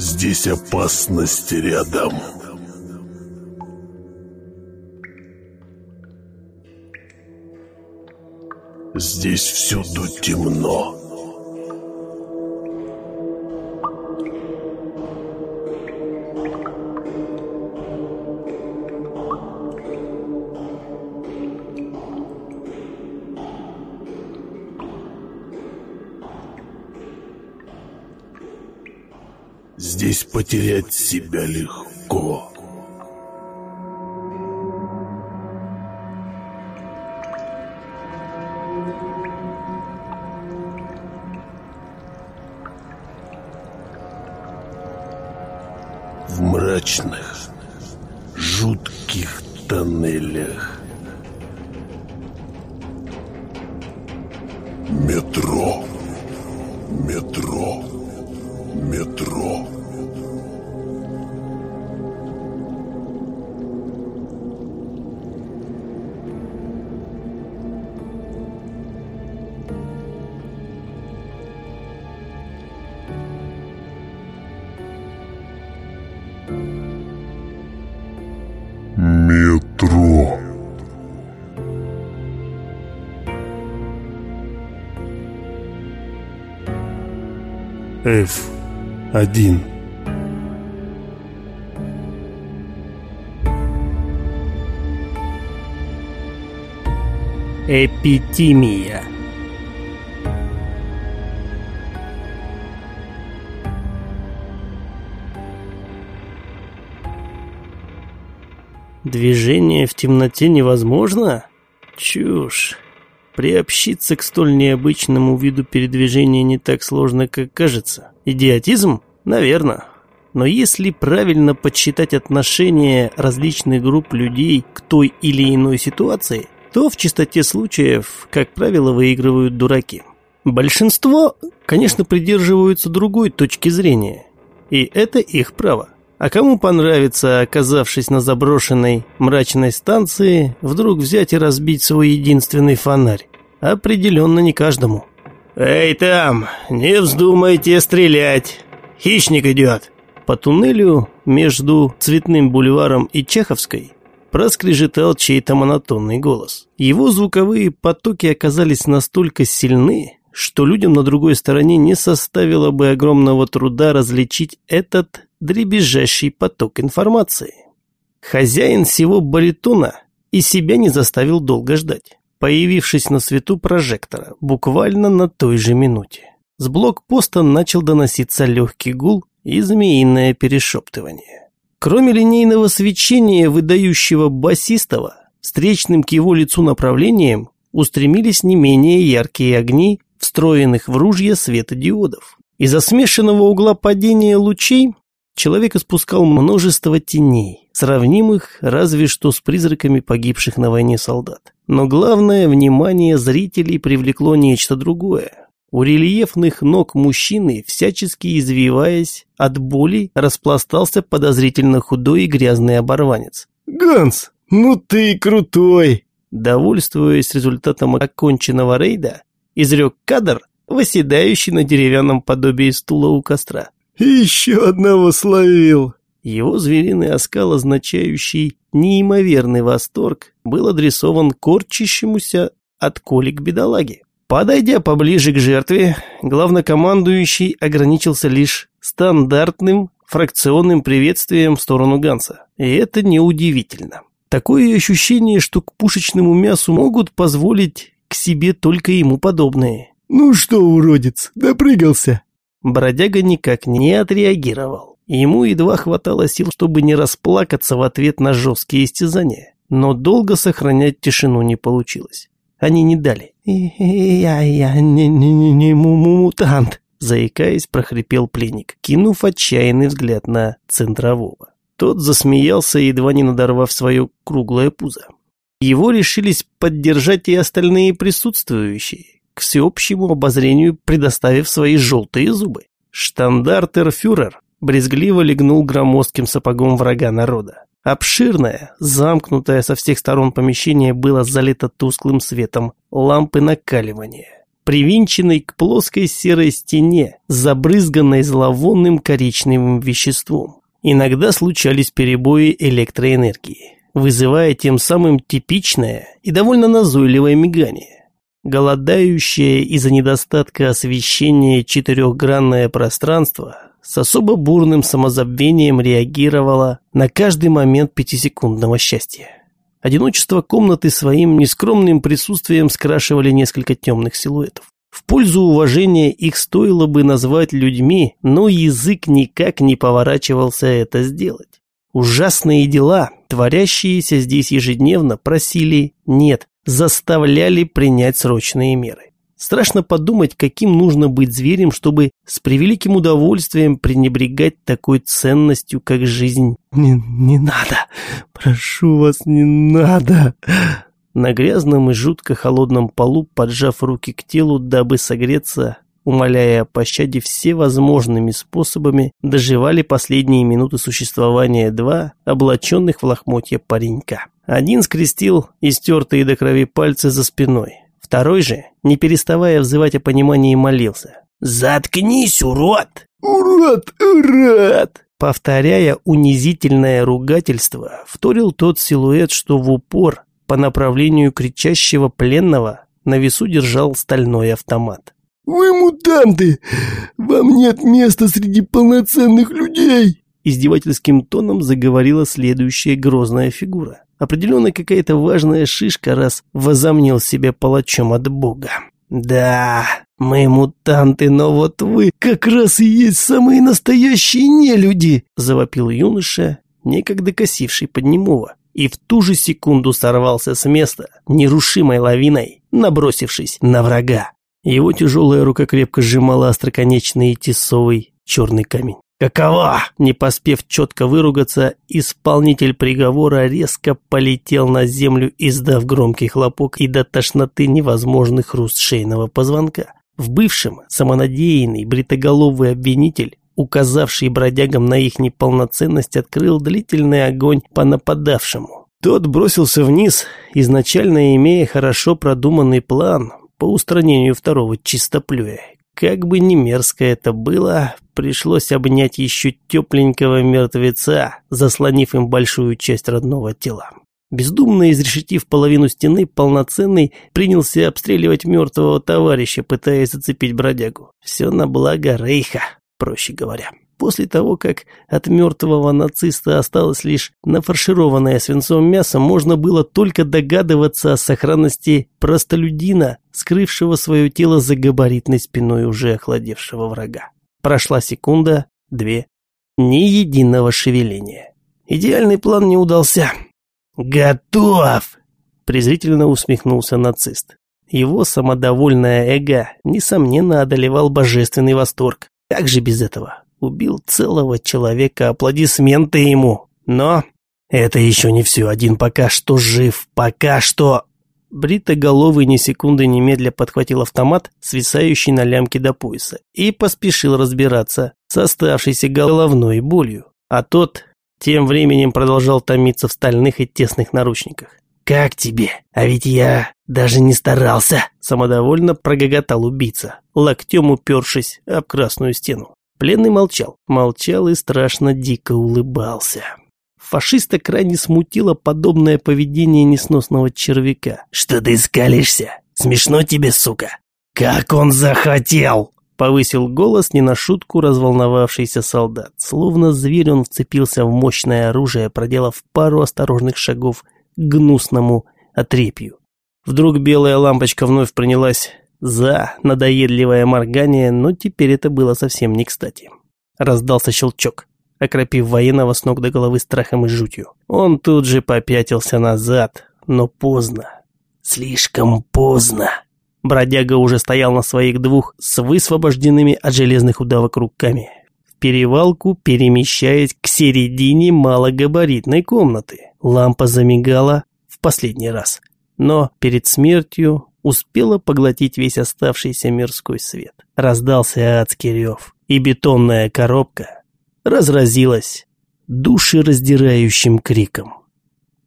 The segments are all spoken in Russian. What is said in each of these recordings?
Здесь опасность рядом. Здесь всюду темно. Здесь потерять себя легко. В мрачных, жутких тоннелях. Метро. F1 Эпитимия Движение в темноте невозможно? Чушь. Приобщиться к столь необычному виду передвижения не так сложно, как кажется. Идиотизм? Наверное. Но если правильно подсчитать отношение различных групп людей к той или иной ситуации, то в чистоте случаев, как правило, выигрывают дураки. Большинство, конечно, придерживаются другой точки зрения. И это их право. А кому понравится, оказавшись на заброшенной мрачной станции, вдруг взять и разбить свой единственный фонарь? Определенно не каждому. «Эй, там, не вздумайте стрелять! Хищник идет!» По туннелю между Цветным бульваром и Чеховской проскрежетал чей-то монотонный голос. Его звуковые потоки оказались настолько сильны, что людям на другой стороне не составило бы огромного труда различить этот дребезжащий поток информации. Хозяин всего баритона и себя не заставил долго ждать, появившись на свету прожектора буквально на той же минуте. С блокпоста начал доноситься легкий гул и змеиное перешептывание. Кроме линейного свечения, выдающего басистого, встречным к его лицу направлением устремились не менее яркие огни, встроенных в ружья светодиодов. Из-за смешанного угла падения лучей человек испускал множество теней, сравнимых разве что с призраками погибших на войне солдат. Но главное внимание зрителей привлекло нечто другое. У рельефных ног мужчины, всячески извиваясь от боли, распластался подозрительно худой и грязный оборванец. Ганс, ну ты крутой! Довольствуясь результатом оконченного рейда, изрек кадр, восседающий на деревянном подобии стула у костра. Еще одного словил! Его звериный оскал, означающий неимоверный восторг, был адресован корчащемуся от колик бедолаги. Подойдя поближе к жертве, главнокомандующий ограничился лишь стандартным фракционным приветствием в сторону Ганса. И это неудивительно. Такое ощущение, что к пушечному мясу могут позволить к себе только ему подобные. Ну что, уродец, допрыгался? Бродяга никак не отреагировал. Ему едва хватало сил, чтобы не расплакаться в ответ на жесткие истязания. Но долго сохранять тишину не получилось. Они не дали. «Я, я не, не, не, не мутант», заикаясь, прохрипел пленник, кинув отчаянный взгляд на центрового. Тот засмеялся, едва не надорвав свое круглое пузо. Его решились поддержать и остальные присутствующие, к всеобщему обозрению предоставив свои желтые зубы. Штандартерфюрер брезгливо легнул громоздким сапогом врага народа. Обширное, замкнутое со всех сторон помещение было залито тусклым светом лампы накаливания. привинченной к плоской серой стене, забрызганной зловонным коричневым веществом. Иногда случались перебои электроэнергии, вызывая тем самым типичное и довольно назойливое мигание. Голодающее из-за недостатка освещения четырехгранное пространство с особо бурным самозабвением реагировало на каждый момент пятисекундного счастья. Одиночество комнаты своим нескромным присутствием скрашивали несколько темных силуэтов. В пользу уважения их стоило бы назвать людьми, но язык никак не поворачивался это сделать. Ужасные дела, творящиеся здесь ежедневно, просили «нет», заставляли принять срочные меры. Страшно подумать, каким нужно быть зверем, чтобы с превеликим удовольствием пренебрегать такой ценностью, как жизнь. «Не, не надо! Прошу вас, не надо!» На грязном и жутко холодном полу, поджав руки к телу, дабы согреться, умоляя о пощаде всевозможными способами, доживали последние минуты существования два облаченных в лохмотья паренька. Один скрестил истертые до крови пальцы за спиной, второй же, не переставая взывать о понимании, молился. «Заткнись, урод!» «Урод! Урод!» Повторяя унизительное ругательство, вторил тот силуэт, что в упор по направлению кричащего пленного на весу держал стальной автомат. «Вы мутанты! Вам нет места среди полноценных людей!» Издевательским тоном заговорила следующая грозная фигура. Определенно какая-то важная шишка, раз возомнил себя палачом от бога. «Да, мы мутанты, но вот вы как раз и есть самые настоящие нелюди!» завопил юноша, некогда косивший под немого, и в ту же секунду сорвался с места, нерушимой лавиной, набросившись на врага. Его тяжелая рука крепко сжимала остроконечный тесовый черный камень. «Какова?» Не поспев четко выругаться, исполнитель приговора резко полетел на землю, издав громкий хлопок и до тошноты невозможный хруст шейного позвонка. В бывшем самонадеянный бритоголовый обвинитель, указавший бродягам на их неполноценность, открыл длительный огонь по нападавшему. Тот бросился вниз, изначально имея хорошо продуманный план, по устранению второго чистоплюя. Как бы ни мерзко это было, пришлось обнять еще тепленького мертвеца, заслонив им большую часть родного тела. Бездумно изрешетив половину стены, полноценный принялся обстреливать мертвого товарища, пытаясь зацепить бродягу. Все на благо Рейха, проще говоря. После того, как от мертвого нациста осталось лишь нафаршированное свинцом мясо, можно было только догадываться о сохранности простолюдина, скрывшего свое тело за габаритной спиной уже охладевшего врага. Прошла секунда, две, ни единого шевеления. Идеальный план не удался. «Готов!» – презрительно усмехнулся нацист. Его самодовольное эго, несомненно, одолевал божественный восторг. Как же без этого? Убил целого человека, аплодисменты ему. Но это еще не все. Один пока что жив. Пока что... Бритоголовый ни секунды немедля подхватил автомат, свисающий на лямке до пояса, и поспешил разбираться с оставшейся головной болью. А тот тем временем продолжал томиться в стальных и тесных наручниках. «Как тебе? А ведь я даже не старался!» Самодовольно прогоготал убийца, локтем упершись об красную стену. Пленный молчал, молчал и страшно дико улыбался. Фашиста крайне смутило подобное поведение несносного червяка. «Что ты скалишься? Смешно тебе, сука? Как он захотел!» Повысил голос не на шутку разволновавшийся солдат. Словно зверь он вцепился в мощное оружие, проделав пару осторожных шагов к гнусному отрепью. Вдруг белая лампочка вновь принялась за надоедливое моргание, но теперь это было совсем не кстати. Раздался щелчок, окропив военного с ног до головы страхом и жутью. Он тут же попятился назад, но поздно. Слишком поздно. Бродяга уже стоял на своих двух с высвобожденными от железных удавок руками. В перевалку, перемещаясь к середине малогабаритной комнаты. Лампа замигала в последний раз. Но перед смертью успела поглотить весь оставшийся мирской свет. Раздался адский рев, и бетонная коробка разразилась душераздирающим криком.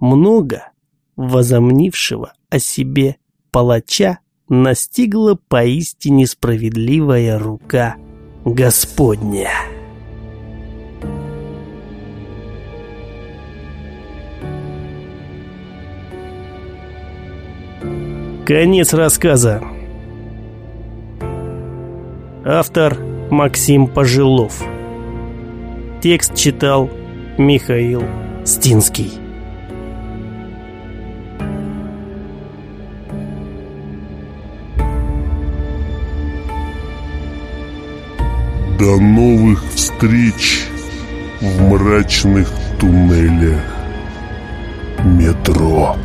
Много возомнившего о себе палача настигла поистине справедливая рука Господня. Конец рассказа. Автор Максим Пожилов. Текст читал Михаил Стинский. До новых встреч в мрачных туннелях метро.